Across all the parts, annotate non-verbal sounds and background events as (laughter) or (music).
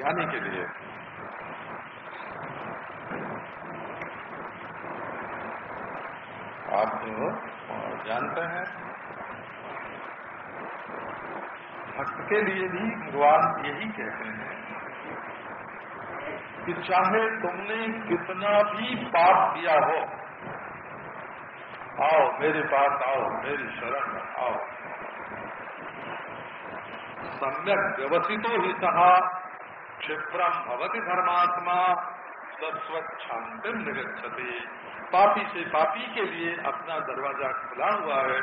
ज्ञानी के लिए। आप जो जानते हैं। भक्त के लिए भी भगवान यही कहते हैं कि चाहे तुमने कितना भी पाप किया हो, आओ, मेरे पास आओ, मेरी शरण आओ। सम्यक व्यवसितो ही सहा क्षिप्रम भवती धर्मात्मा स्वच्छांतिम निगछति पापी से पापी के लिए अपना दरवाज़ा खुला हुआ है।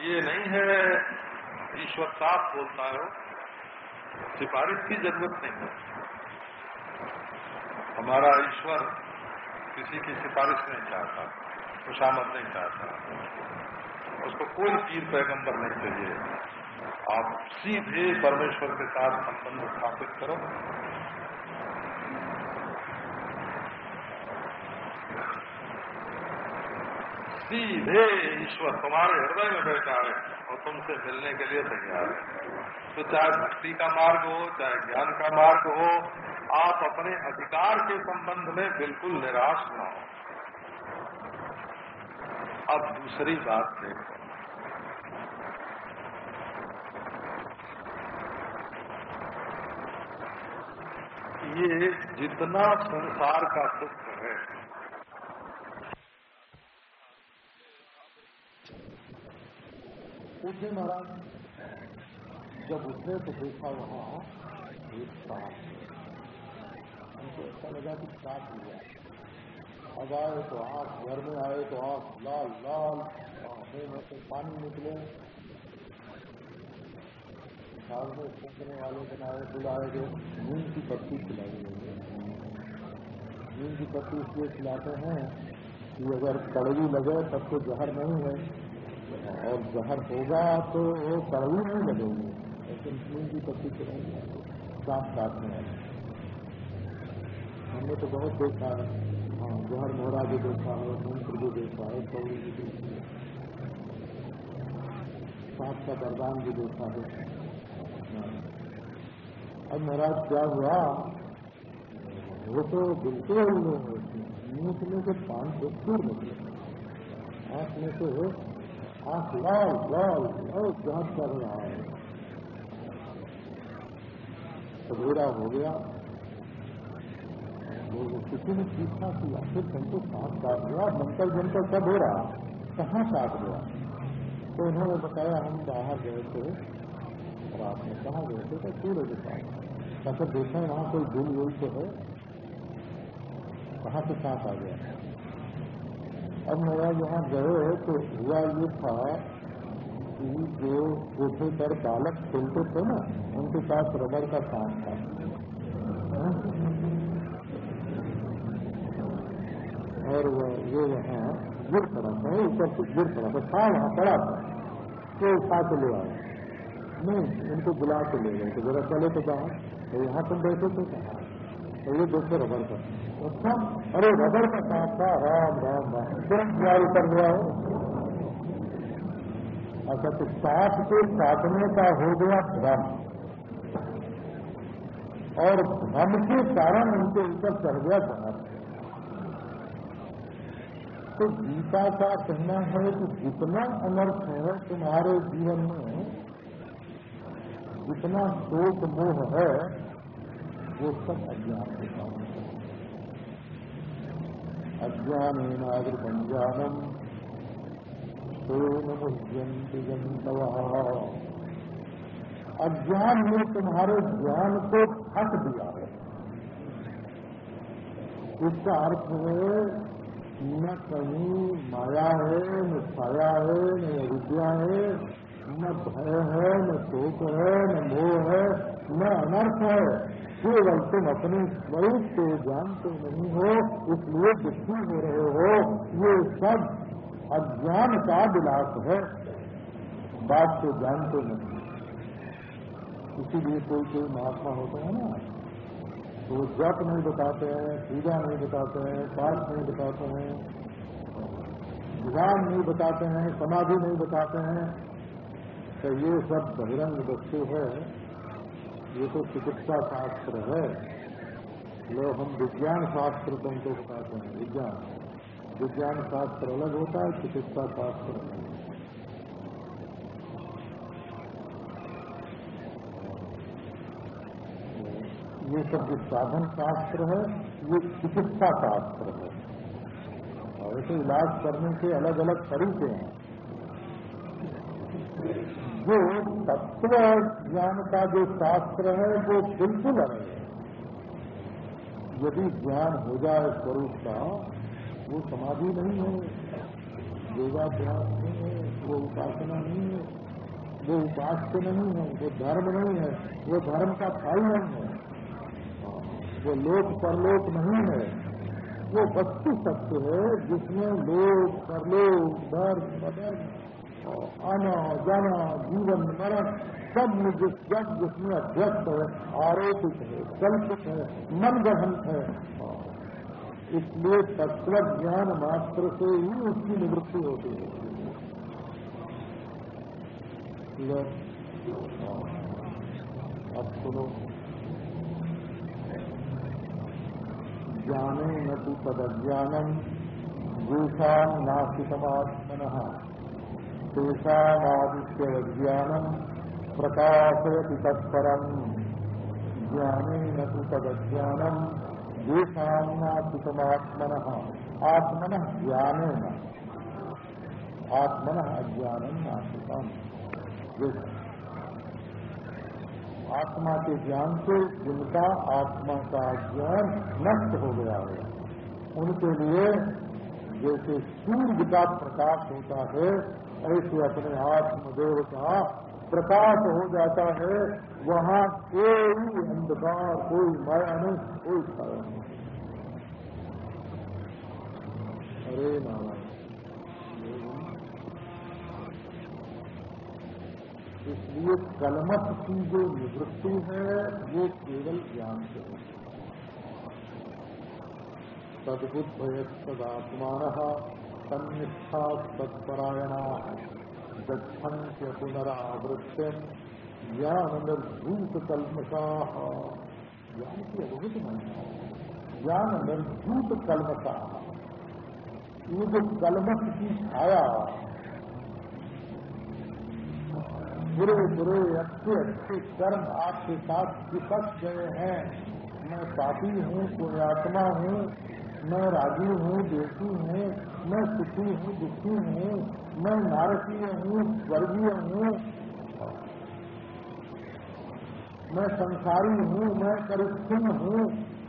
ये नहीं है, ईश्वर साफ़ बोलता हो सिफारिश की ज़रूरत नहीं है। हमारा ईश्वर किसी की सिफारिश नहीं चाहता, खुशामद नहीं चाहता। उसको कोई पीर पैगंबर नहीं चाहिए। आप सीधे परमेश्वर के साथ संबंध स्थापित करो। सीधे ईश्वर तुम्हारे हृदय में बैठा है और तुमसे मिलने के लिए तैयार है। तो चाहे भक्ति का मार्ग हो, चाहे ज्ञान का मार्ग हो, आप अपने अधिकार के संबंध में बिल्कुल निराश न हो। अब दूसरी बात देखो। ये जितना संसार का सुख है। पूछे महाराज, जब उठे तो देखा वहाँ एक सांप हमको ऐसा लगा कि साफ़ हुआ अब आए तो आँख घर में आए तो आँख लाल लाल। आँखें में से पानी निकले। में फूकने वाले बनाए बुलाए गए। नीम की पत्ती खिलाई गई। है नीम की पत्ती इसलिए खिलाते हैं कि अगर कड़वी लगे तब तो जहर नहीं है। और जहर होगा तो वो कड़वी नहीं लगेगी। लेकिन नीम की पत्ती खिलाएँगे सांप काटने वाले हमने तो बहुत देखा। है हाँ जहर मोहरा भी देखा है मंत्र भी देखा है कौड़ी भी देखी। है सांप का बरदान भी देखा। है अब महाराज क्या हुआ? वो तो बिल्कुल मुँह में से पान से दूर निकले आँख में से आँख लाल लाल और जाँच कर रहा है। सवेरा हो गया। किसी ने पूछा कि आखिर तुमको सांप काट गया मंत्र जंतर सब हो रहा। कहाँ काट गया? तो उन्होंने बताया, हम बाहर गए थे। रात आपने कहा थे तो सूर्य के अगर देखा वहाँ कोई दिल वही तो है कहाँ से सांप आ गया अब मेरा यहाँ गए तो हुआ ये था कि जो कोठे पर बालक खेलते थे ना उनके पास रबड़ का सांप था और वो यहाँ गिर पड़ा था ऊपर से गिर पड़ा था वहाँ पड़ा था तो उठा के ले आया। नहीं, उनको बुला के ले गए जरा चले तो कहा तो यहाँ तुम बैठे तो कहा तो ये देखो रबड़ का अच्छा अरे रबड़ का सांप था, राम राम राम। तुरंत बुआर उतर गया। हो अच्छा तो सांप के काटने का हो गया भ्रम। और भ्रम के कारण उनके ऊपर चढ़ गया जहाज़ तो गीता का कहना है कि जितना अनर्थ है तुम्हारे जीवन में जितना शोक मोह है, वो सब अज्ञान के कारण है। अज्ञान नागर पंजानम सोन मुह्यंत जंतव अज्ञान ने तुम्हारे ज्ञान को फट दिया है। इसका अर्थ है, न कहीं माया है, न छाया है, न अविद्या है न भय है, न शोक है, न मोह है, न अनर्थ है। केवल तुम अपने स्वरूप को जानते नहीं हो, इसलिए दुखी हो रहे हो। ये सब अज्ञान का विलास है। बात को जानते नहीं इसीलिए कोई कोई महात्मा होता है ना तो जप नहीं बताते हैं, पूजा नहीं बताते हैं, पाठ नहीं बताते हैं, ध्यान नहीं बताते हैं, समाधि नहीं बताते हैं। तो ये सब बहिरंग वस्तु है, ये तो चिकित्सा शास्त्र है। लो, हम विज्ञान शास्त्र तुमको बताते हैं, विज्ञान। विज्ञान शास्त्र अलग होता है, चिकित्सा शास्त्र अलग ये सब जो साधन शास्त्र है, ये चिकित्सा शास्त्र है। और ऐसे इलाज करने के अलग अलग तरीके हैं। जो तत्व ज्ञान का जो शास्त्र है, वो बिल्कुल अलग है। यदि ज्ञान हो जाए स्वरूप का, वो समाधि नहीं है, योगाभ्यास नहीं है, वो उपासना नहीं है, वो उपास्य नहीं है, वो धर्म नहीं है, वो धर्म का फल नहीं है, वो लोक परलोक नहीं है, वो वस्तु सत्य है जिसमें लोक, परलोक, धर्म, अधर्म आना जाना जीवन मरण सब जिस जब जिसमें अध्यस्त है, आरोपित है कल्पित है मन गहन है। इसलिए तत्व ज्ञान मात्र से ही उसकी निवृत्ति होती है। अब सुनो। ज्ञाने न तु तदज्ञानम येषाम नास्तिकमात्मन तेषादित्य ज्ञानम प्रकाशयति तत्परम। ज्ञाने न तु तदज्ञानम येषाम नास्तिकमात्मन आत्मन ज्ञाने आत्मन अज्ञानम नास्तिकम। आत्मा के ज्ञान से जिनका आत्मा का ज्ञान नष्ट हो गया है, उनके लिए जैसे सूर्य का प्रकाश होता है ऐसे अपने आत्मदेव का प्रकाश हो जाता है, वहाँ कोई अंधकार, कोई माया नहीं कोई छाया नहीं। अरे नारायण, इसलिए कलमत की जो निवृत्ति है, वो केवल ज्ञान से है। तदबुद्धयत्तदात्मान तन्निष्ठा तत्परायणा गच्छन से पुनरावृत्तिम ज्ञान निर्भूत कलमसा ज्ञान की महिमा ज्ञान निर्भूत कलमसा ये जो कलमत की छाया, बुरे बुरे, अच्छे अच्छे कर्म आपके साथ चिपक गए हैं। मैं पापी हूँ, पुण्यात्मा हूँ, मैं राज़ी हूँ देशी हूँ मैं सुखी हूँ, दुखी हूँ, मैं नारकीय हूँ, स्वर्गीय हूँ। मैं संसारी हूँ, मैं करिष्ठिन हूँ,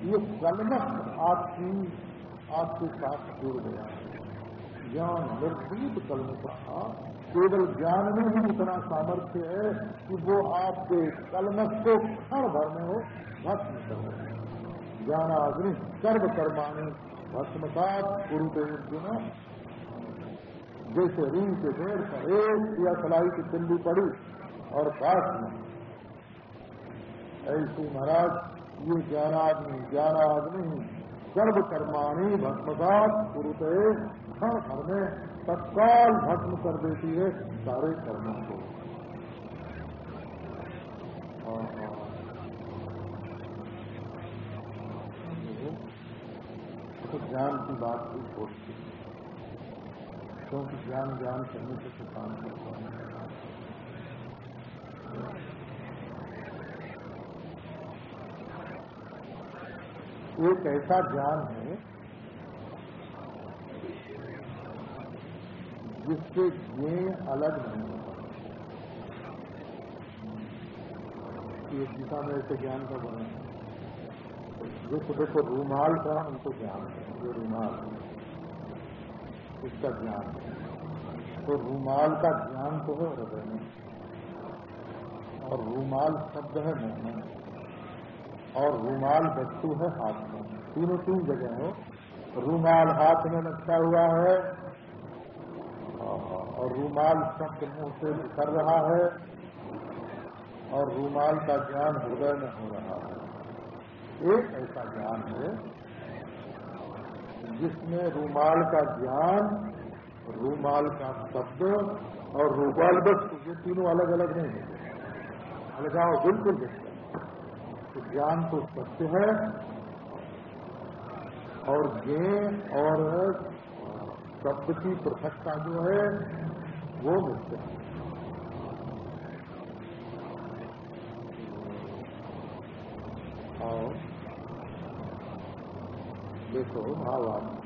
ये कलमत आपकी, आपके साथ जुड़ गया है। ज्ञान निर्भीत कलम का केवल ज्ञान में ही इतना सामर्थ्य है कि वो आपके कलमत को क्षण भर में हो भस्म करो। ज्ञान अग्नि सर्व कर्माणी भस्मसात गुरुते अर्जुन जैसे रील के पेड़ पर एक या सलाई की चिल्ली पड़ी और पास में। ऐसे महाराज, ये ग्यारह ज्ञानाग्नि ज्ञानाग्नि सर्व कर्माणी भस्मसात गुरुते क्षण भर में तत्काल भस्म कर देती है सारे कर्मों को। तो ज्ञान की बात भी छोड़ती क्योंकि ज्ञान ज्ञान करने से तो काम करता है। एक ऐसा ज्ञान है जिससे ये अलग नहीं होता ये गीता में ऐसे ज्ञान का बना जिसको देखो रूमाल का उनको ज्ञान है जो रूमाल इसका ज्ञान है। तो रूमाल का ज्ञान तो है हृदय में। और रूमाल शब्द है मुँह में। और रूमाल वस्तु है हाथ में। तीनों तीन जगह हो। रूमाल हाथ में लटका हुआ है। और रूमाल शब्द मुँह से निकल रहा है। और रूमाल का ज्ञान हृदय में हो रहा है। एक ऐसा ज्ञान है जिसमें रूमाल का ज्ञान, रूमाल का शब्द और रूमाल बस ये तीनों अलग अलग नहीं है। अलगाव बिल्कुल नहीं। तो ज्ञान तो सत्य है और ज्ञ और शब्द की पृथकता जो है वो मिथ्या है। और देखो भावार्थ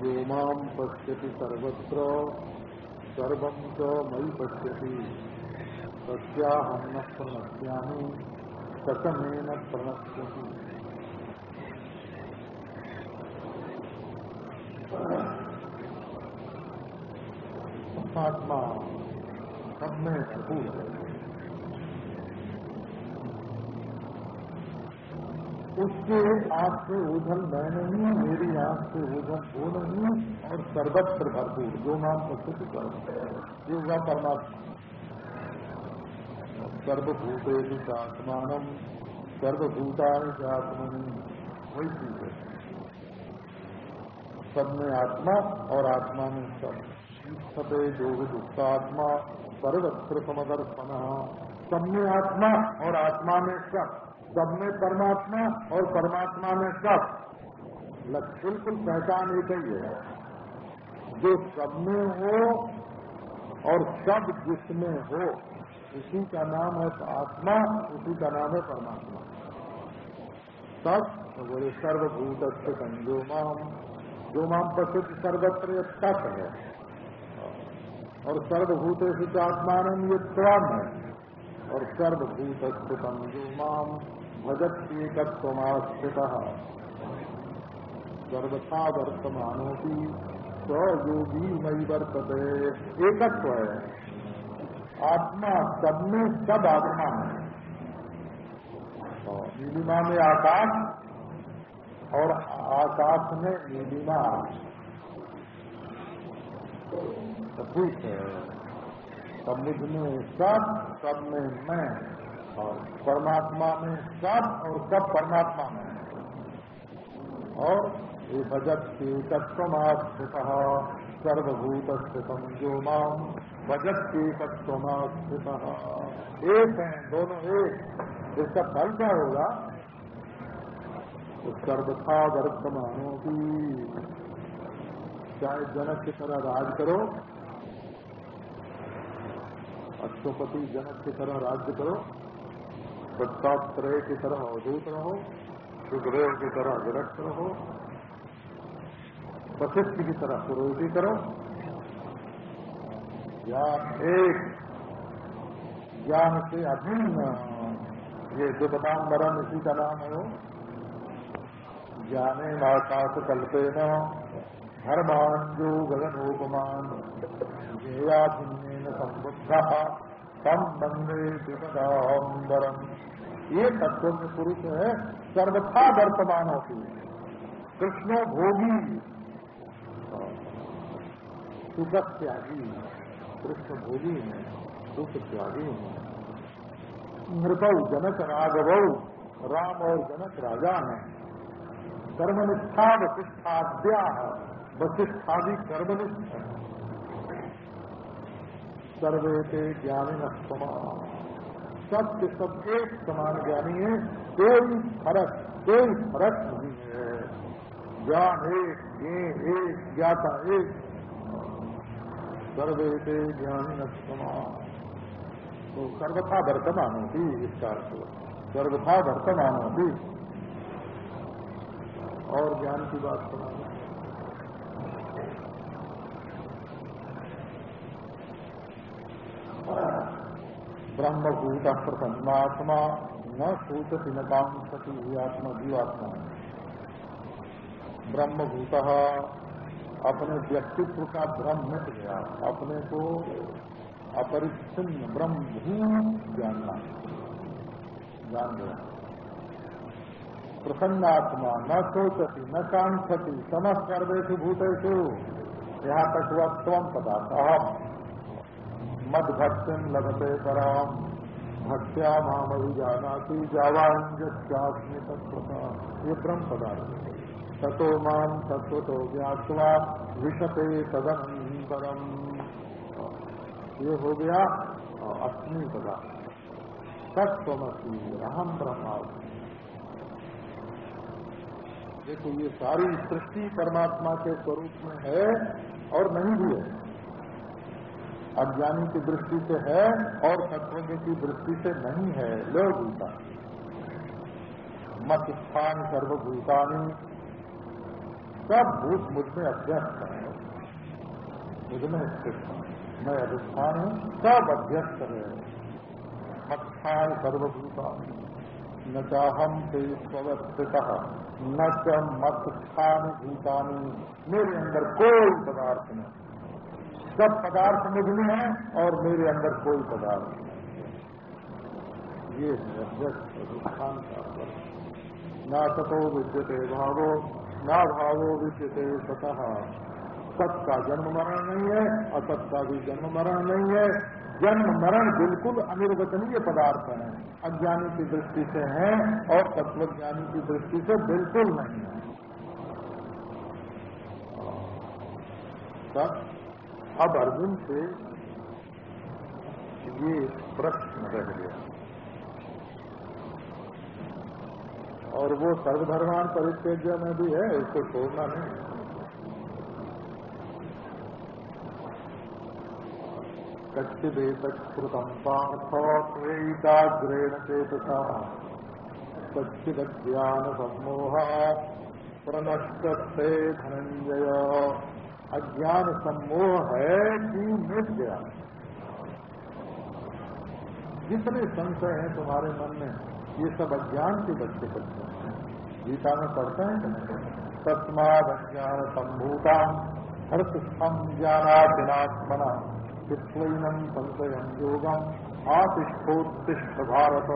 जो माम पश्यति सर्वत्र सर्वम च मई पश्यति। तस्याहम न प्रणश्यामी कथमेन प्रणश्यति आत्मा सब में भरपूर है उसके आँख से ओझल मैं नहीं मेरी आँख से ओझल वो नहीं और सर्वत्र भरपूर, जो नाम प्रसिद्ध कर हुआ परमात्मा। सर्वभूते आत्मान सर्वभूता आत्मनि वही चीज़ है। सब में आत्मा और आत्मा में सब। सते योग दुष्टात्मा सर्वत्र समदर्शन सब में आत्मा और आत्मा में सब। सब में परमात्मा और परमात्मा में सब। बिल्कुल पहचान एक ही है। जो सब में हो और सब जिसमें हो, उसी का नाम है आत्मा, उसी का नाम है परमात्मा। सब बोले सर्वभूत संजोमाम जो माम प्रसिद्ध सर्वत्र तत् है। और सर्वभूत आत्मान ये स्वम है। और सर्वभूत स्थितम जो माम भजत्येकत्वमास्थित सर्वथा वर्तमानों की स्वयोगी मई वर्तते एकत्व है। आत्मा सब में सब आत्मा है। नीलिमा में आकाश और आकाश में नीलिमा। ठीक है। सब मुझमें सब सब में मैं, और परमात्मा में सब, और सब परमात्मा में। और ये भजत के तत्वमास्थित सर्वभूत स्थितम जो माम भजत के तत्वमास्थित एक है, दोनों एक। इसका फल क्या होगा? सर्वथा वर्तमानों की। चाहे जनक की तरह राज करो अक्षोपति जनक की तरह राज्य करो दत्तात्रेय की तरह अवधूत रहो, सुखदेव की तरह विरक्त रहो वशिष्ठ की तरह पुरोहिती करो। या एक ज्ञान से अभिन्न, ये दुपतांबरम इसी का नाम है ज्ञाने आकाश कल्पे न धर्मान जो गगनोपमान जेया भिन्न संबुद्ध बंदे विपदाम्बरम। ये तत्व पुरुष है, सर्वथा वर्तमान होती है। कृष्ण भोगी सुख त्यागी कृष्ण भोगी है सुख त्यागी है। मृतौ जनक राघव, राम और जनक राजा है। कर्मनिष्ठा वशिष्ठाद्या, वशिष्ठादि कर्मनिष्ठ सर्वे के ज्ञानी समान सबके सब एक समान ज्ञानी है, कोई फ़र्क कोई फ़र्क नहीं है। ज्ञान एक ज्ञे एक, ज्ञाता एक। सर्वे के ज्ञानी समान। तो सर्वथा वर्तमान होती इसका अर्थ। सर्वथा वर्तमान होती और ज्ञान की बात सुना। ब्रह्मभूत प्रसन्नात्मा न सोचती न काम सती आत्मा जीवात्मा। ब्रह्मभूत अपने व्यक्तित्व का भ्रम मिट गया। अपने को अपरिच्छिन्न ब्रह्मभूत जानना। जान गया। प्रसन्नात्मा न सोचती, न कांक्षति समस्त सर्वेशु भूतेषु। यहाँ तक वह स्वम पदार्थ। अहम। मद भक्तिम लगते पराम। भक्त्या माम जानाती जावांजस्मी तत्वता ये ब्रह्म पदार्थ। ततो माम तत्व तो ज्ञातवा विशते तदनंतरम ये हो गया अस्मी पदार्थ तत्वमसी अहम ब्रह्मास्मि देखो, ये सारी सृष्टि परमात्मा के स्वरूप में है और नहीं भी है। अज्ञानी की दृष्टि से है और तत्वज्ञ की दृष्टि से नहीं है, लो गीता मत स्थान सर्वभूतानी। सब भूत मुझमें अभ्यस्त है। मुझमें स्थित मैं अधिष्ठान हूँ, सब अभ्यस्त है। मत्स्थान सर्वभूतानी। न चाहम से स्वस्थित न च मत स्थान भूतानी। मेरे अंदर कोई पदार्थ नहीं। सब पदार्थ मुझमें है और मेरे अंदर कोई पदार्थ नहीं ये स्थान का ना सतो विद्यते भावो, ना भावो विद्यते सतः सत का जन्म मरण नहीं है, असत का भी जन्म मरण नहीं है। जन्म, मरण बिल्कुल अनिर्वचनीय पदार्थ है। अज्ञानी की दृष्टि से है और तत्वज्ञानी की दृष्टि से बिल्कुल नहीं है। सत अब अर्जुन से ये प्रश्न रह गया। और वो सर्वधर्मान परिचर्या में भी है, इसको छोड़ना नहीं। कच्चिदेतम पार्थेताग्रेण चेतसा। कच्चिदज्ञान सम्मोह प्रनष्ट धनंजय अज्ञान सम्मोह है कि मिट गया। जितने संशय हैं तुम्हारे मन में, ये सब अज्ञान के बच्चे बच्चे हैं। गीता में पढ़ते हैं तस्माद अज्ञान संभूता हर्ष संज्ञानात्मना चित्वनम संशयम योगम, आतिष्ठोत्तिष्ठ भारत।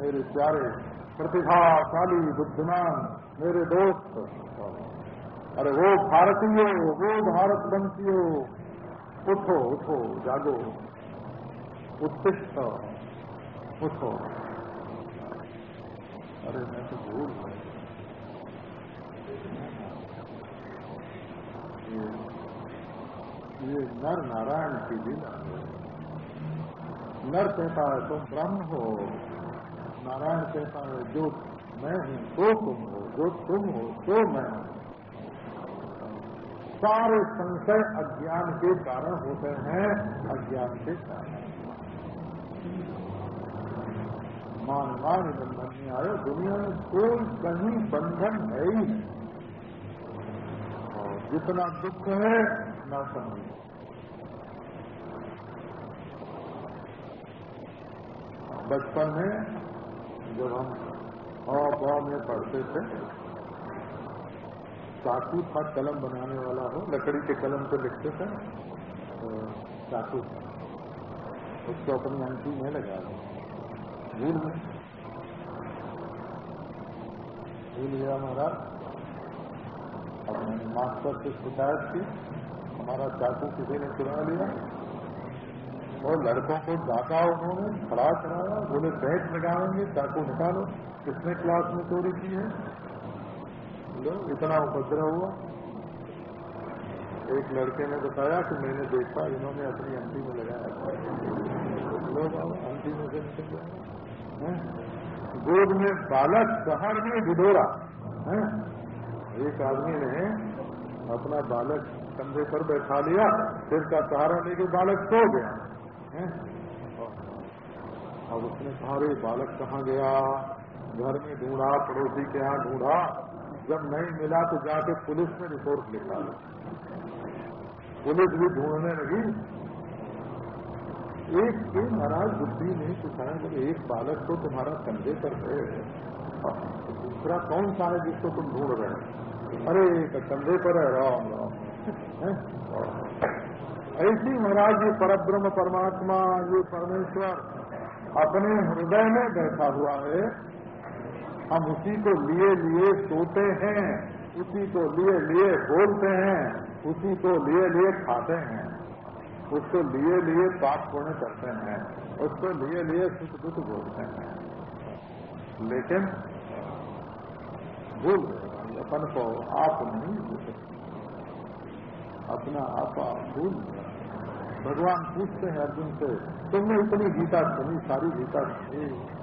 मेरे प्यारे, प्रतिभाशाली बुद्धिमान, मेरे दोस्त अरे वो भारतीय वो भारत बंसी उठो उठो जागो। उत्कृष्ट। उठो। अरे मैं तो भूल ये, ये नर नारायण की लीला नर कहता है तुम ब्रह्म हो। नारायण कहता है जो मैं हूँ तो तुम हो जो तुम हो तो मैं हूँ। सारे संशय अज्ञान के कारण होते हैं, अज्ञान के कारण। मान मान बंधन में आए दुनिया में कोई कहीं बंधन है ही और जितना दुख है, न समझ बचपन में जब हम हवा में पढ़ते थे चाकू था, कलम बनाने वाला हो। लकड़ी के कलम पे लिखते थे। तो चाकू। उसको अपनी अंटी में लगा दो। भूल में भूल गया महाराज। अपने मास्टर से शिकायत की। हमारा चाकू किसी ने चुरा लिया। और लड़कों को डाका उन्होंने, खड़ा कराया। बोले बैठ लगाएँगे, चाकू निकालो। किसने क्लास में चोरी की है? लो इतना उपद्रव हुआ। एक लड़के ने बताया कि मैंने देखा, इन्होंने अपनी अंटी में लगाया लो बाबा अंटी में से निकल गोद में बालक, शहर में विदोरा एक आदमी ने अपना बालक कंधे पर बैठा लिया, सिर का सहारा लेके बालक सो गया। है? अब उसने सारे बालक कहाँ गया? घर में ढूंढा, पड़ोसी के यहाँ ढूंढा। जब नहीं मिला तो जाके पुलिस में रिपोर्ट लिखा पुलिस भी ढूँढने लगी। एक के महाराज बुद्धि नहीं सिखाया बोले एक बालक तो तुम्हारा कंधे पर है। दूसरा कौन सा है जिसको तुम ढूंढ रहे अरे कंधे पर है, राम राम। ऐसी महाराज ये परब्रह्म परमात्मा, ये परमेश्वर अपने हृदय में बैठा हुआ है। हम उसी को लिए लिए सोते हैं, उसी को लिए लिए बोलते हैं, उसी को लिए लिए खाते हैं, उसको लिए लिए पाप पुण्य करते हैं, उसको लिए लिए सुख दुख बोलते हैं। लेकिन भूल अपन को आप नहीं भूल अपना आप भूल भगवान पूछते हैं अर्जुन से, तुमने इतनी गीता सुनी, सारी गीता सुनी।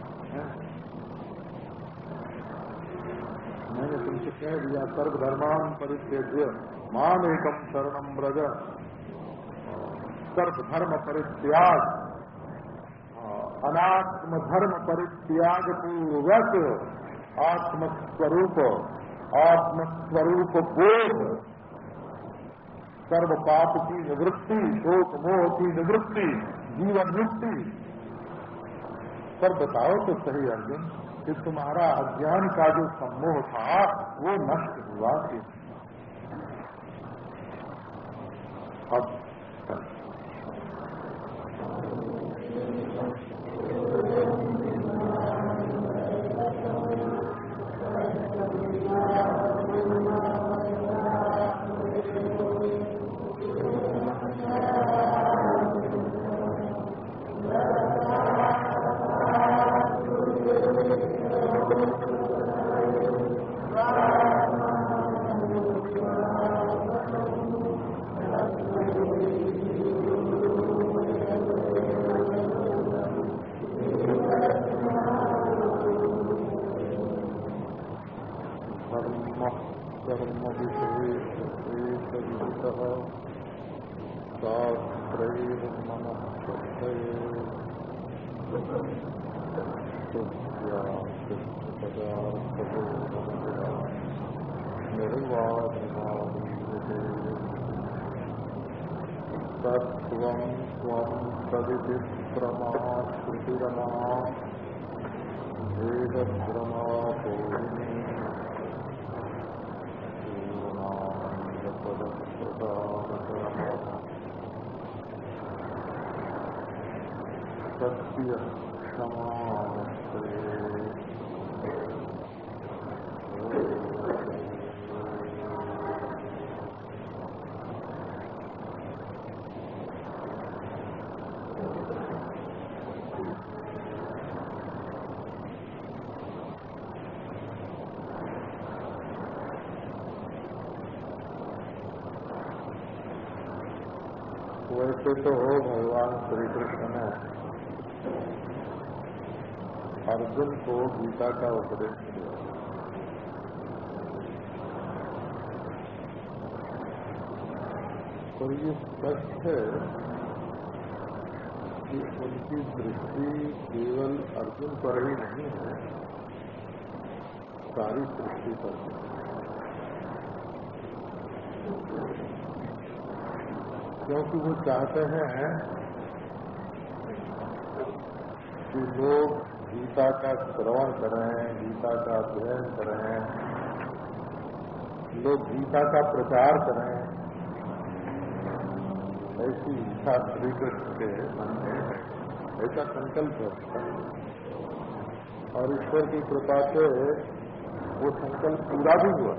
मैंने तुमसे कह दिया, सर्वधर्मान परित्यज्य मान एकम शरणम ब्रज सर्वधर्म परित्याग अनात्म धर्म परित्याग पूर्वक आत्मस्वरूप आत्मस्वरूप बोध सर्व पाप की निवृत्ति शोक मोह की निवृत्ति जीवन मुक्ति पर बताओ तो सही, अर्जुन। कि तुम्हारा अज्ञान का जो सम्मोह था वो नष्ट हुआ कि वैसे तो भगवान श्री कृष्ण ने अर्जुन को गीता का उपदेश किया और ये स्पष्ट है कि उनकी दृष्टि केवल अर्जुन पर ही नहीं है, सारी सृष्टि पर क्योंकि वो चाहते हैं कि लोग गीता का श्रवण करें गीता का अध्ययन करें लोग गीता का प्रचार करें ऐसी इच्छा श्री कृष्ण के मन में ऐसा संकल्प है। और ईश्वर की कृपा से वो संकल्प पूरा भी हुआ।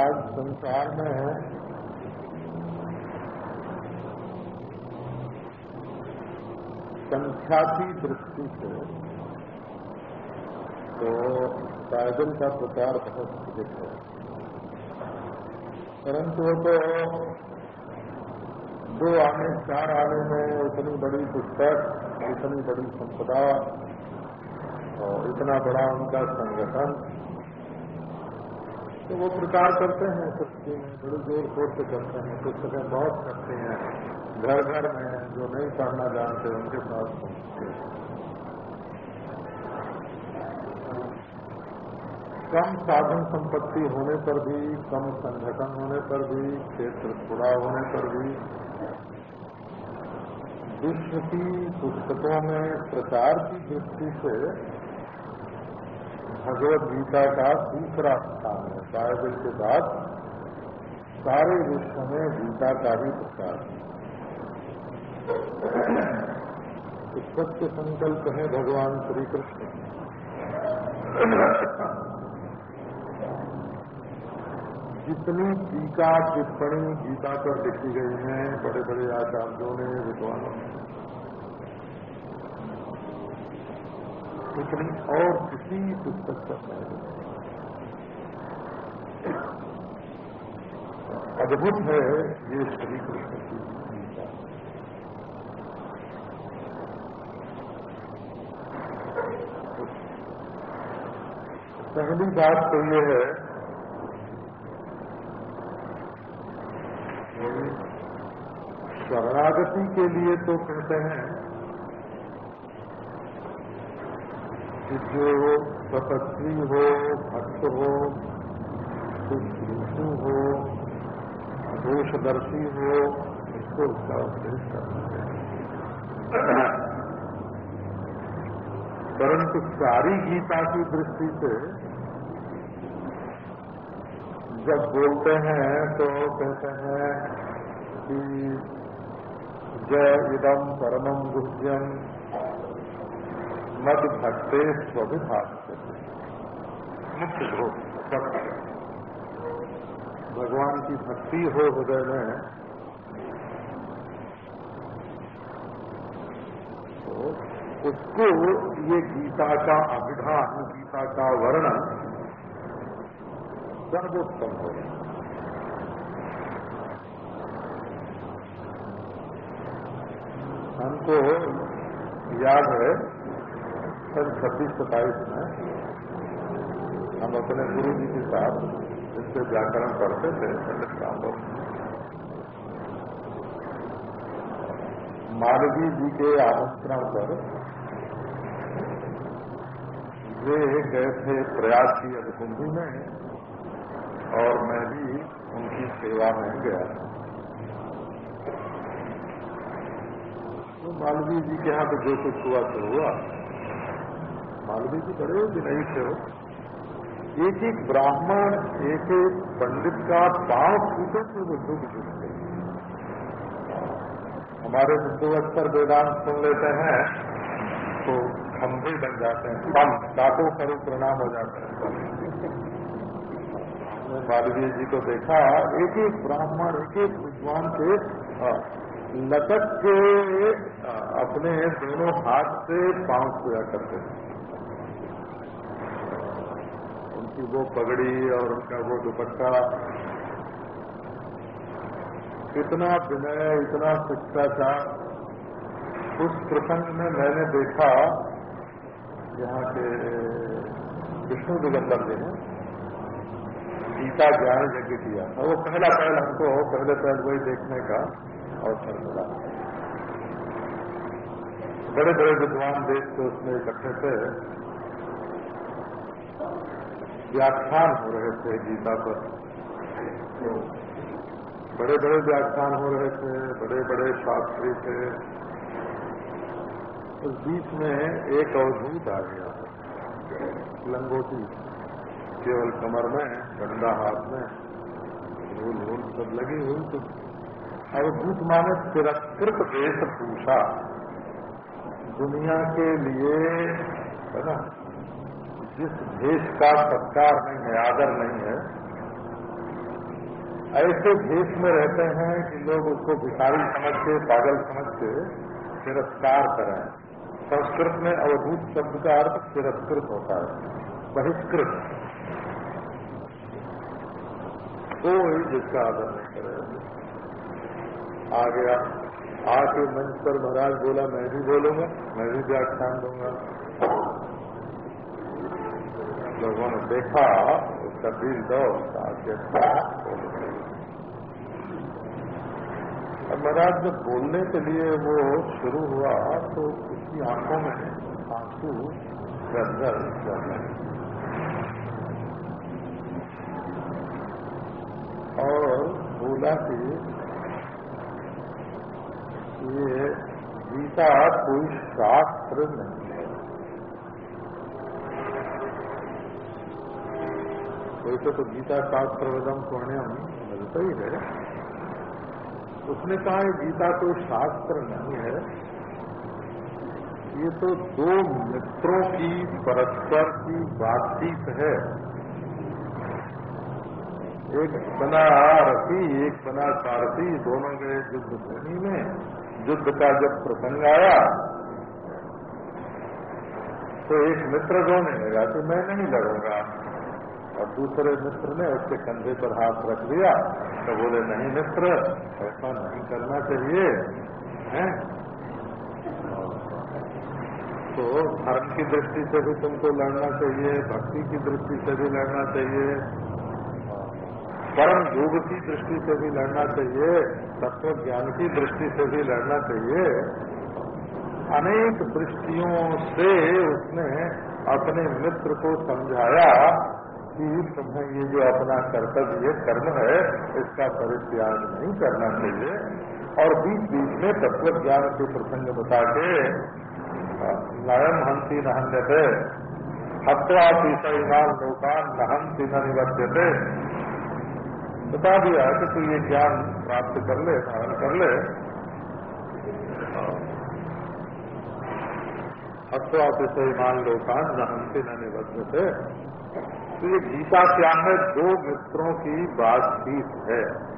आज संसार में संख्या की दृष्टि से तो पैदल का प्रचार बहुत अधिक है। परंतु वो तो दो आने, चार आने में इतनी बड़ी पुस्तक, इतनी बड़ी संपदा और इतना बड़ा उनका संगठन तो वो प्रचार करते हैं सच्ची में बड़े ज़ोर शोर से करते हैं पुस्तकें बहुत करते हैं। घर घर में जो नहीं पढ़ना जानते, उनके पास कम साधन संपत्ति होने पर भी, कम संगठन होने पर भी, क्षेत्र थोड़ा होने पर भी, विश्व की पुस्तकों में प्रचार की दृष्टि से भगवत गीता का दूसरा स्थान है। बाइबल के बाद सारे विश्व में गीता का ही प्रचार है। सत्य संकल्प है भगवान श्री कृष्ण जितनी टीका टिप्पणी गीता पर लिखी गई हैं बड़े बड़े आचार्यों ने, विद्वानों ने, उतनी और किसी पुस्तक पर अद्भुत है ये श्री कृष्ण की। पहली बात तो ये है शरणागति के लिए तो कहते हैं कि जो तपस्वी हो, भक्त हो सुश्रूषु हो, दोषदर्शी हो इसको उसका उपदेश करना है परंतु सारी गीता की दृष्टि से जब बोलते हैं तो कहते हैं कि जय इदम परमम गुह्यम मद भक्ते स्वभिभाष मुख्य भक्ति भगवान की भक्ति हो हृदय में उसको ये गीता का अभिधान, गीता का वर्णन सर्वोत्तम हो गया। हमको याद है सन छब्बीस सताईस में हम अपने गुरु जी के साथ इससे व्याकरण पढ़ते थे, पंडित मालवी जी के आमंत्रण पर वे गए थे प्रयाग की अधकुंभी में और मैं भी उनकी सेवा में गया। तो मालवीय जी के यहाँ तो जो कुछ हुआ तो हुआ। मालवीय जी बड़े विनयी थे हो एक एक ब्राह्मण, एक एक पंडित का पाँव छूटे तो वो दुख जुटते हमारे दो अक्सर वेदांत सुन लेते हैं तो खंभे बन जाते हैं। कम काटो करो प्रणाम हो जाते हैं। मालवीय जी को देखा, एक एक ब्राह्मण, एक एक विद्वान के लटक के अपने दोनों हाथ से पाँव सोया करते थे उनकी वो पगड़ी और उनका वो दुपट्टा, इतना विनय, इतना शिष्टाचार, उस प्रसंग में मैंने देखा यहाँ के विष्णु दिगंबर जी ने गीता ज्ञान यज्ञ किया। था वो पहला पहल हमको, पहले पहल वही देखने का अवसर मिला। बड़े बड़े विद्वान देश के उसमें इकट्ठे थे। व्याख्यान हो रहे थे गीता पर। बड़े बड़े व्याख्यान हो रहे थे, बड़े बड़े शास्त्री थे। उस बीच में एक अवधूत आ गया। लंगोटी। केवल कमर में डंडा हाथ में, धूल धूल सब लगी हुई तो अवधूत माने तिरस्कृत वेश पूछा दुनिया के लिए, है ना, जिस भेष का सत्कार नहीं है, आदर नहीं है, ऐसे भेष में रहते हैं कि लोग उसको भिखारी समझ के पागल समझ के तिरस्कार करें संस्कृत में अवधूत शब्द का अर्थ तिरस्कृत होता है। बहिष्कृत। कोई जिसका आदर नहीं करे आ गया। आके मंच पर महाराज बोला, मैं भी बोलूँगा, मैं भी व्याख्यान दूँगा। लोगों ने देखा, उसका दिल दो अब महाराज जब बोलने के लिए वो शुरू हुआ तो उसकी आँखों में आँसू गदगद चल रहे और बोला कि ये गीता कोई शास्त्र नहीं है। वैसे तो गीता शास्त्र वेदम पुण्यम मिलता ही है। उसने कहा गीता कोई शास्त्र नहीं है। ये तो दो मित्रों की, परस्पर की बातचीत है। एक बना रथी एक बना सारथी दोनों के युद्ध भूमि में। युद्ध का जब प्रसंग आया तो एक मित्र रोने लगा कि मैं नहीं लड़ूँगा। और दूसरे मित्र ने उसके कंधे पर हाथ रख दिया तो बोले, नहीं मित्र, ऐसा नहीं करना चाहिए, हैं? तो धर्म की दृष्टि से भी तुमको लड़ना चाहिए, भक्ति की दृष्टि से भी लड़ना चाहिए, परम योग की दृष्टि से भी लड़ना चाहिए, तत्व ज्ञान की दृष्टि से भी लड़ना चाहिए। अनेक दृष्टियों से उसने अपने मित्र को समझाया कि तुम्हें ये जो अपना कर्तव्य कर्म है, इसका परित्याग नहीं करना चाहिए। और बीच बीच में तत्व ज्ञान के प्रसंग बता के नयन हँसी नहन्यते हत्या पीसाईमान लोकान नहंती न निवर्त्यते। बता दिया कि तू ये ज्ञान प्राप्त कर ले, धारण कर ले। हत्या पीसाईमान लोकान नहंती न निवर्त्यते। तो ये गीता क्या है दो मित्रों की बातचीत है।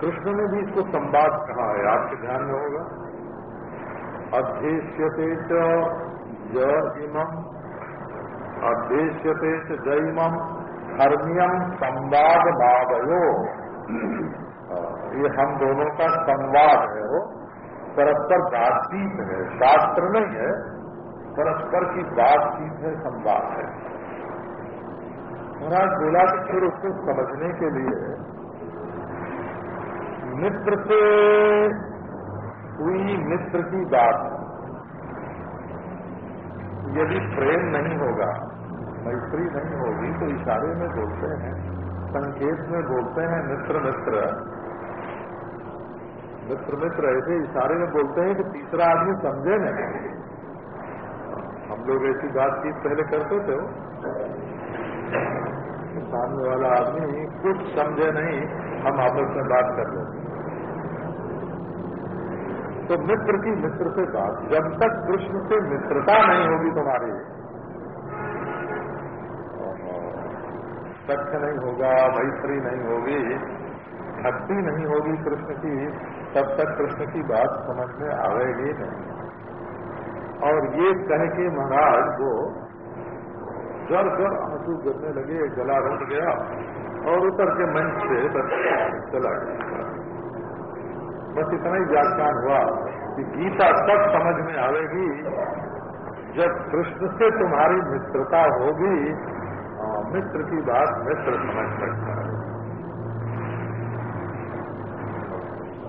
कृष्ण ने भी इसको संवाद कहा है। आपके ध्यान में होगा। अध्येष्यते च इमम अध्येष्यते च इमम धर्मियम संवाद भावयो ये हम दोनों का संवाद है वो, परस्पर बातचीत है, शास्त्र नहीं है, परस्पर की बातचीत है, संवाद है। महाराज, बोला कि फिर उसको समझने के लिए मित्र से हुई मित्र की बात। यदि प्रेम नहीं होगा, मैत्री नहीं होगी तो इशारे में बोलते हैं, संकेत में बोलते हैं, मित्र मित्र। मित्र मित्र ऐसे इशारे में बोलते हैं कि तीसरा आदमी समझे नहीं। हम लोग ऐसी बातचीत पहले करते थे सामने वाला आदमी कुछ समझे नहीं, हम आपस में बात कर लेते। तो मित्र की मित्र से बात जब तक कृष्ण से मित्रता नहीं होगी तुम्हारी सख्य नहीं होगा, मैत्री नहीं होगी, भक्ति नहीं होगी कृष्ण की, तब तक कृष्ण की बात समझ में आवेगी नहीं। और ये कह के महाराज को जर जर आँसू गिरने लगे, गला रुक गया और उतर के मंच से चला गया। बस इतना ही व्याख्यान हुआ कि गीता तब समझ में आवेगी जब कृष्ण से तुम्हारी मित्रता होगी मित्र की बात मित्र समझ सकता है।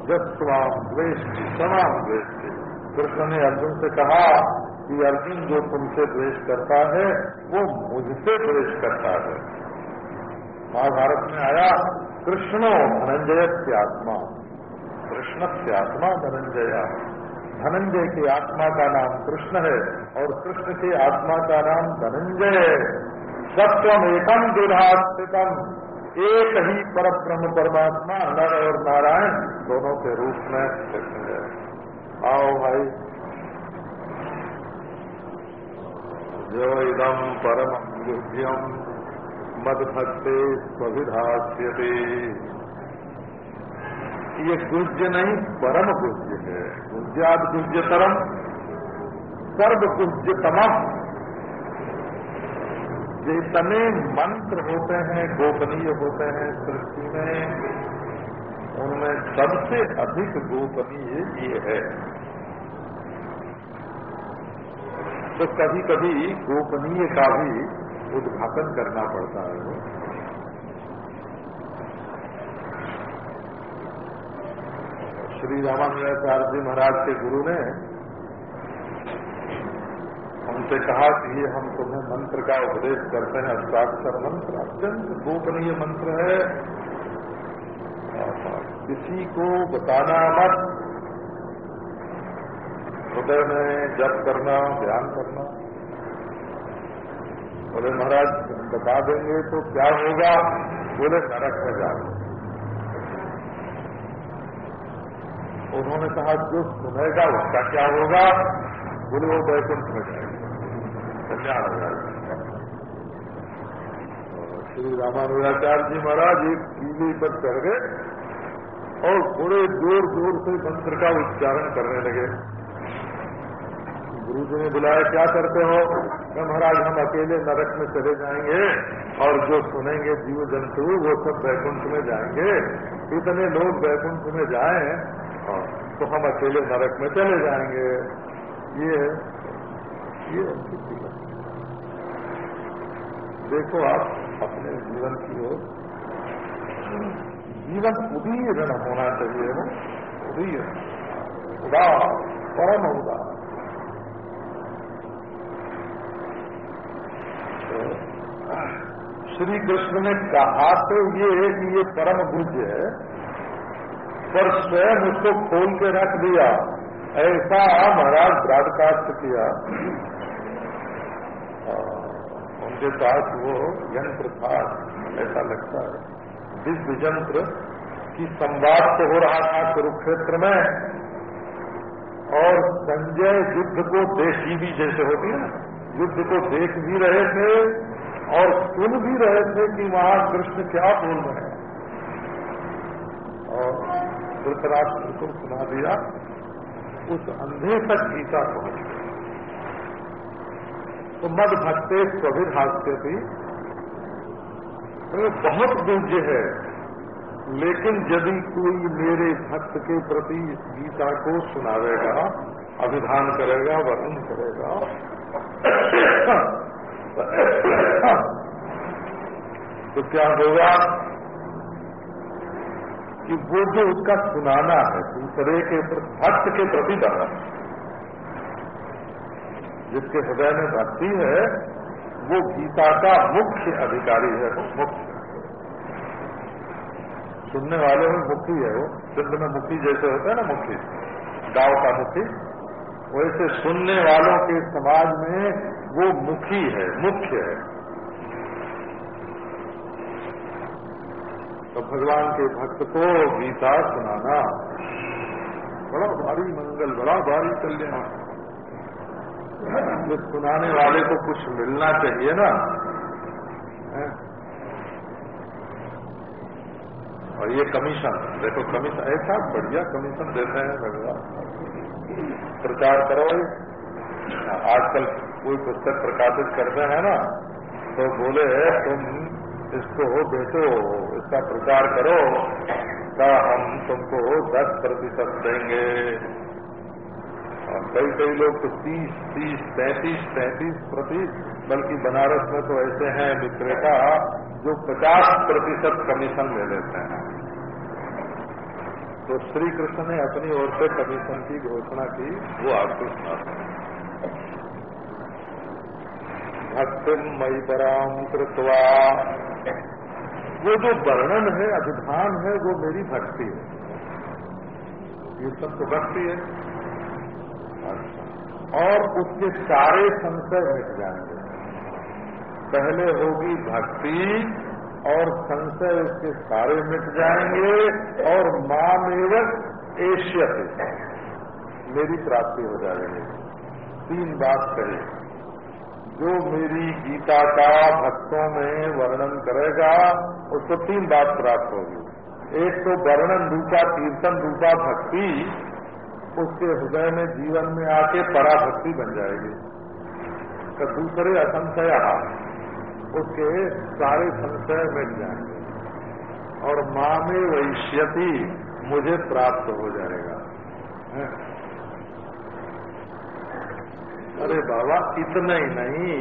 जब स्वाम द्वेष समाम द्वेष कृष्ण ने अर्जुन से कहा कि अर्जुन जो तुमसे द्वेष करता है, वो मुझसे द्वेष करता है। महाभारत में आया, कृष्णो धनंजय की आत्मा कृष्ण की आत्मा धनंजया धनंजय की आत्मा का नाम कृष्ण है और कृष्ण की आत्मा का नाम धनंजय है सत्यम एकम दुरास्थितम एक ही पर ब्रह्म परमात्मा नर और नारायण, दोनों के रूप में कृष्ण है। आओ भाई। जो इदम परम गुह्यम मद भक्ते ये गुज्य नहीं, परम गुज्य है। गुज्याद गुज्यतरम सर्व गुज्यतमम जितने मंत्र होते हैं, गोपनीय होते हैं सृष्टि में। उनमें सबसे अधिक गोपनीय ये है। तो कभी कभी गोपनीय का भी उद्घाटन करना पड़ता है। श्री रामानुजाचार्य जी महाराज के गुरु ने उनसे कहा कि ये हम तुम्हें मंत्र का उपदेश करते हैं अष्टाक्षर मंत्र, अत्यंत गोपनीय मंत्र है। किसी को बताना मत। हृदय में जप करना, ध्यान करना। बोले, महाराज बता देंगे तो क्या होगा? बोले, नरक में जाओ। उन्होंने कहा, जो सुनेगा, उसका क्या होगा? बोले वो बैकुंठ में जाएगा कल्याण हो जाएगा श्री रामानुजाचार्य जी महाराज एक टीवी पर चढ़ गए और बड़े ज़ोर ज़ोर से मंत्र का उच्चारण करने लगे। गुरु जी ने बुलाया, क्या करते हो? मैं महाराज, हम अकेले नरक में चले जाएँगे और जो सुनेंगे जीव जंतु वो सब बैकुंठ में जाएँगे। इतने लोग बैकुंठ में जाए तो हम अकेले नरक में चले जाएँगे। ये ये देखो आप अपने जीवन की ओर। जीवन उदीर्ण होना चाहिए ना? उदीर्ण उदार परम उदार तो श्री कृष्ण ने कहा तो ये है कि ये परम गुज्य है। पर स्वयं उसको खोल के रख दिया। ऐसा महाराज ब्रॉडकास्ट किया। उनके पास वो यंत्र था, ऐसा लगता है। दिव्य यंत्र की संवाद तो हो रहा था कुरुक्षेत्र में। और संजय युद्ध को देखी भी जैसे होती है ना, युद्ध को देख भी रहे थे और सुन भी रहे थे कि वहाँ कृष्ण क्या बोल रहे हैं। धृतराष्ट्र को सुना दिया, उस अंधे तक गीता पहुँच गई। तो मद भक्ते स्वभिर हास्य थी तो बहुत दूज्य है। लेकिन यदि कोई मेरे भक्त के प्रति इस गीता को सुनावेगा, अभिधान करेगा, वर्णन करेगा (coughs) तो क्या होगा? कि वो जो उसका सुनाना है, दूसरे के भक्त के प्रति बना जिसके हृदय में भक्ति है, वो गीता का मुख्य अधिकारी है, वो मुख्य। सुनने वाले में मुखी है वो सिद्ध में मुखी जैसे होता है ना मुखी गाँव का मुखी वैसे सुनने वालों के समाज में वो मुखी है, मुख्य है तो भगवान के भक्त को गीता सुनाना। बड़ा भारी मंगल, बड़ा भारी कल्याण। तो सुनाने वाले को कुछ मिलना चाहिए ना। और ये कमीशन, देखो कमीशन, ऐसा बढ़िया कमीशन देते हैं भगवान। प्रचार करो आजकल कोई पुस्तक प्रकाशित करते हैं ना तो बोले, तुम इसको बेचो इसका प्रचार करो, का हम तुमको दस प्रतिशत देंगे। कई कई लोग तो तीस तीस, पैंतीस पैंतीस प्रति बल्कि बनारस में तो ऐसे हैं विक्रेता जो पचास प्रतिशत कमीशन ले लेते हैं। तो श्री कृष्ण ने अपनी ओर से कमीशन की घोषणा की, वो आपको सुनाते भक्तिम मई पराम कृत्वा। वो जो वर्णन है, अभिधान है, वो मेरी भक्ति है। ये सब तो भक्ति है। अच्छा। और उसके सारे संशय मिट जाएँगे। पहले होगी भक्ति, और संशय उसके सारे मिट जाएँगे, और माँ मेवत से मेरी प्राप्ति हो जाएगी। तीन बात कही। जो मेरी गीता का भक्तों में वर्णन करेगा, उसको तीन बात प्राप्त होगी। एक तो वर्णन रूपा, कीर्तन रूपा भक्ति, उसके हृदय में जीवन में आके पराभक्ति बन जाएगी। तो दूसरे असंशय, उसके सारे संशय मिट जाएँगे। और माँ में वैश्यति मुझे प्राप्त हो जाएगा। अरे बाबा, इतना ही नहीं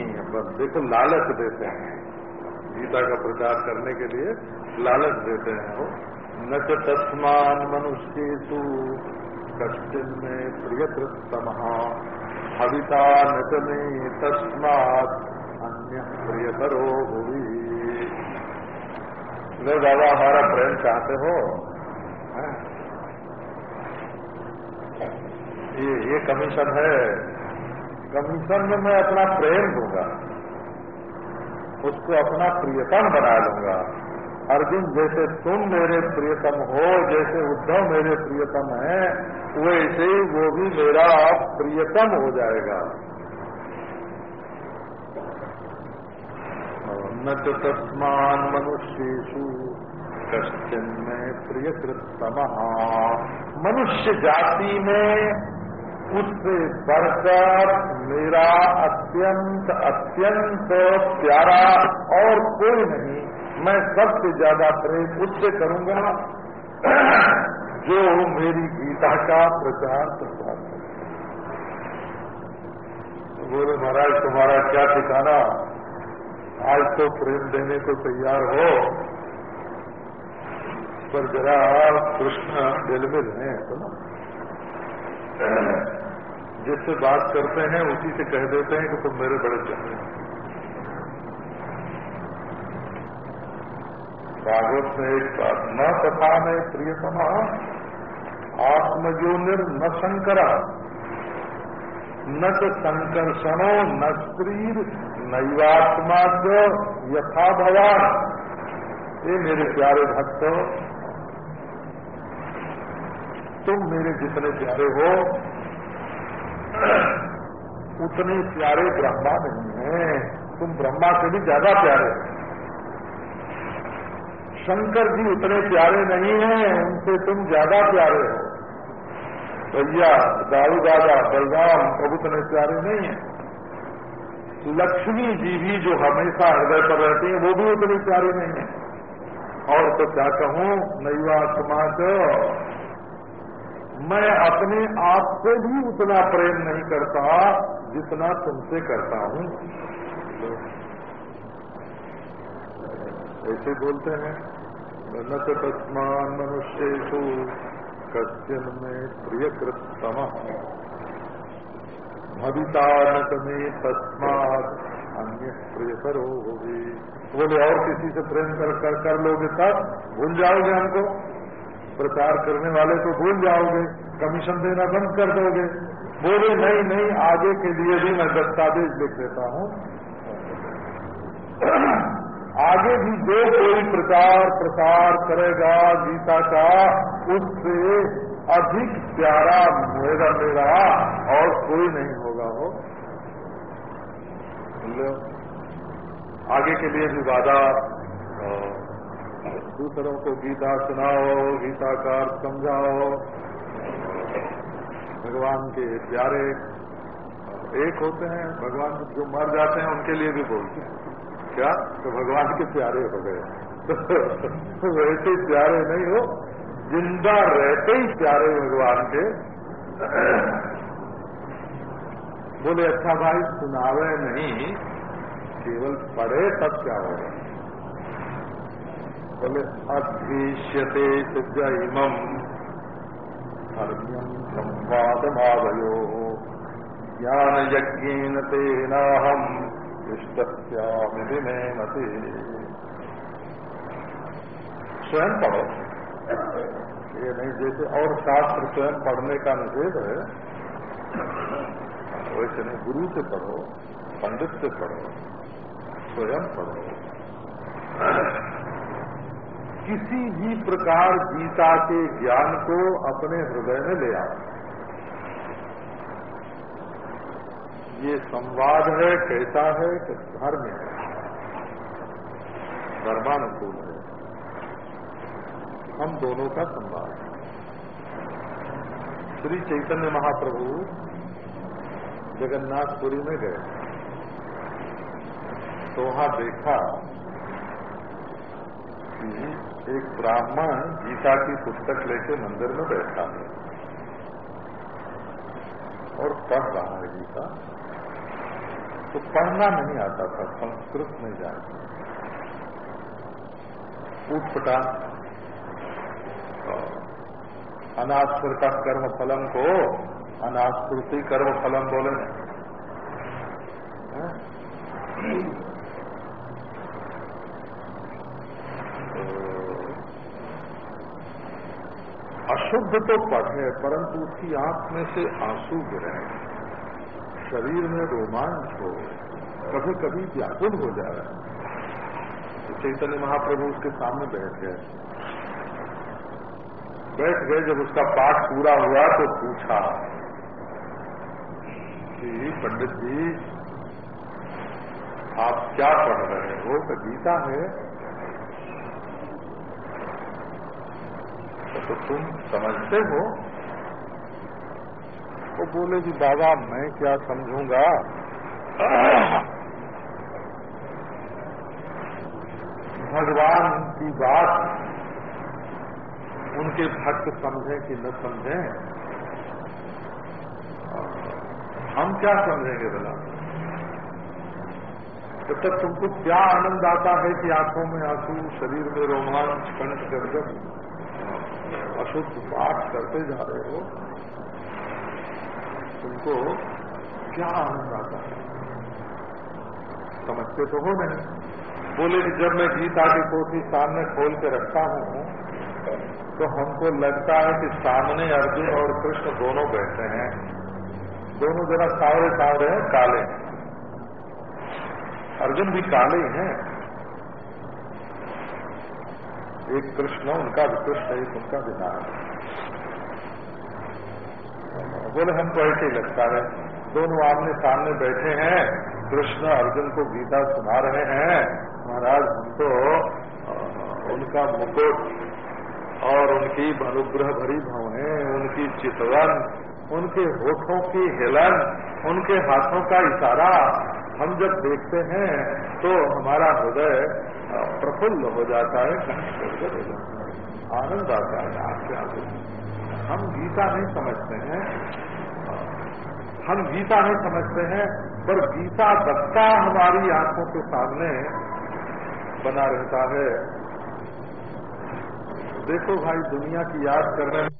देखो लालच देते हैं। गीता का प्रचार करने के लिए लालच देते हैं वो। न तो तस्मान मनुष्य तू, कश्चिन में प्रियतम हविता न तो नहीं तस्मात अन्य प्रियतरो हुई बाबा, हमारा प्रेम चाहते हो? ये ये कमीशन है। कमीशन में मैं अपना प्रेम दूँगा, उसको अपना प्रियतम बना लूँगा। अर्जुन जैसे तुम मेरे प्रियतम हो, जैसे उद्धव मेरे प्रियतम है, वैसे ही वो भी मेरा प्रियतम हो जाएगा। न तो तस्मान मनुष्यु कश्चिन में प्रियकृतम मनुष्य जाति में उससे बढ़कर मेरा अत्यंत अत्यंत प्यारा और कोई नहीं, मैं सबसे ज़्यादा प्रेम उससे करूँगा (clears throat) जो मेरी गीता का प्रचार प्रसार बोले, महाराज, तुम्हारा क्या ठिकाना? आज तो प्रेम देने को तैयार हो, पर जरा कृष्ण दिल में रहे तो ना। (clears throat) जिससे बात करते हैं, उसी से कह देते हैं कि तुम मेरे बड़े जमे भागवत में एक बात, न तथा में प्रियतमा आत्मयोनिर न शंकरा। न तो संकर्षणो, न स्त्री नैवात्मा यथा भवान। ये मेरे प्यारे भक्तों, तुम मेरे जितने प्यारे हो उतने प्यारे ब्रह्मा नहीं है। तुम ब्रह्मा से भी ज़्यादा प्यारे हो। शंकर जी उतने प्यारे नहीं हैं, उनसे तुम ज़्यादा प्यारे हो। भैया, दारू दादा, बलराम अब उतने प्यारे नहीं हैं। लक्ष्मी जी भी जो हमेशा हृदय पर रहती हैं, वो भी उतने प्यारे नहीं है। और तो क्या कहूँ नैवा समाज मैं अपने आप से भी उतना प्रेम नहीं करता जितना तुमसे करता हूँ। ऐसे बोलते हैं न तो तस्मान मनुष्यु कश्चन में प्रियकृतम भविता न में तस्मात अन्य प्रियकर होगी बोले और किसी से प्रेम कर कर, कर लोगे तब? भूल जाओगे हमको। प्रचार करने वाले को भूल जाओगे, कमीशन देना बंद कर दोगे। बोले, नहीं नहीं, आगे के लिए भी मैं दस्तावेज़ लिख देता हूँ। (clears throat) आगे भी जो कोई प्रचार, प्रसार करेगा गीता का उससे अधिक प्यारा होगा मेरा और कोई नहीं होगा हो आगे के लिए भी वादा दूसरों को गीता सुनाओ गीता का समझाओ। भगवान के प्यारे एक होते हैं, भगवान जो मर जाते हैं, उनके लिए भी बोलते हैं। क्या? तो भगवान के प्यारे हो गए। (laughs) तो वैसे प्यारे नहीं हो, ज़िंदा रहते ही प्यारे भगवान के। (clears throat) बोले अच्छा भाई, सुनावे नहीं, केवल पढ़े तब क्या होगा? बोले इमम धर्म्यम संवाद मावयो ज्ञान यज्ञेन तेनाहम स्वयं पढ़ो ये नहीं, जैसे और शास्त्र स्वयं पढ़ने का निषेध है, वैसे नहीं, गुरु से पढ़ो, पंडित से पढ़ो, स्वयं पढ़ो। किसी भी प्रकार गीता के ज्ञान को अपने हृदय में ले आओ। ये संवाद है, कैसा है कि धर्म है? धर्मानुकूल है। हम दोनों का संवाद श्री चैतन्य महाप्रभु जगन्नाथपुरी में गए। तो वहाँ देखा कि एक ब्राह्मण गीता की पुस्तक लेके मंदिर में बैठा है। और पढ़ रहा है गीता। तो पढ़ना नहीं आता था, संस्कृत में जाए उठ पटा अनास्कृता कर्म फलम को अनास्कृति कर्म फलम बोले अशुद्ध तो पढ़े परंतु उसकी आँख में से आँसू गिरे शरीर में रोमांच हो कभी कभी व्याकुल हो जाए। चैतन्य महाप्रभु उसके सामने बैठ गए। बैठ गए, जब उसका पाठ पूरा हुआ तो पूछा कि पंडित जी, आप क्या पढ़ रहे हो? तो गीता है। तो तुम समझते हो? वो बोले कि बाबा मैं क्या समझूँगा? भगवान की बात उनके भक्त समझें कि न समझें? हम क्या समझेंगे बोला जब तक तुमको क्या आनंद आता है कि आँखों में आँसू, शरीर में रोमांच कंठ गर्जन अशुद्ध पाठ करते जा रहे हो, तुमको क्या आनंद आता है? समझते तो हो नहीं। बोले कि जब मैं गीता की पोथी सामने खोल के रखता हूँ तो हमको लगता है कि सामने अर्जुन और कृष्ण दोनों बैठे हैं। दोनों जरा सावरे सावरे हैं, काले। अर्जुन भी काले हैं। एक कृष्ण उनका भी कृष्ण एक उनका भी नाम बोले हमको ऐसे ही लगता है। दोनों आमने सामने बैठे हैं, कृष्ण अर्जुन को गीता सुना रहे हैं। महाराज, हम तो उनका मुकुट और उनकी अनुग्रह भरी भवें उनकी चितवन, उनके होठों की हिलन, उनके हाथों का इशारा, हम जब देखते हैं तो हमारा हृदय प्रफुल्ल हो जाता है कहीं आनंद आता है आपके आगे। हम गीता नहीं समझते हैं। हम गीता नहीं समझते हैं, पर गीता दत्ता हमारी आँखों के सामने बना रहता है। देखो भाई, दुनिया की याद करने में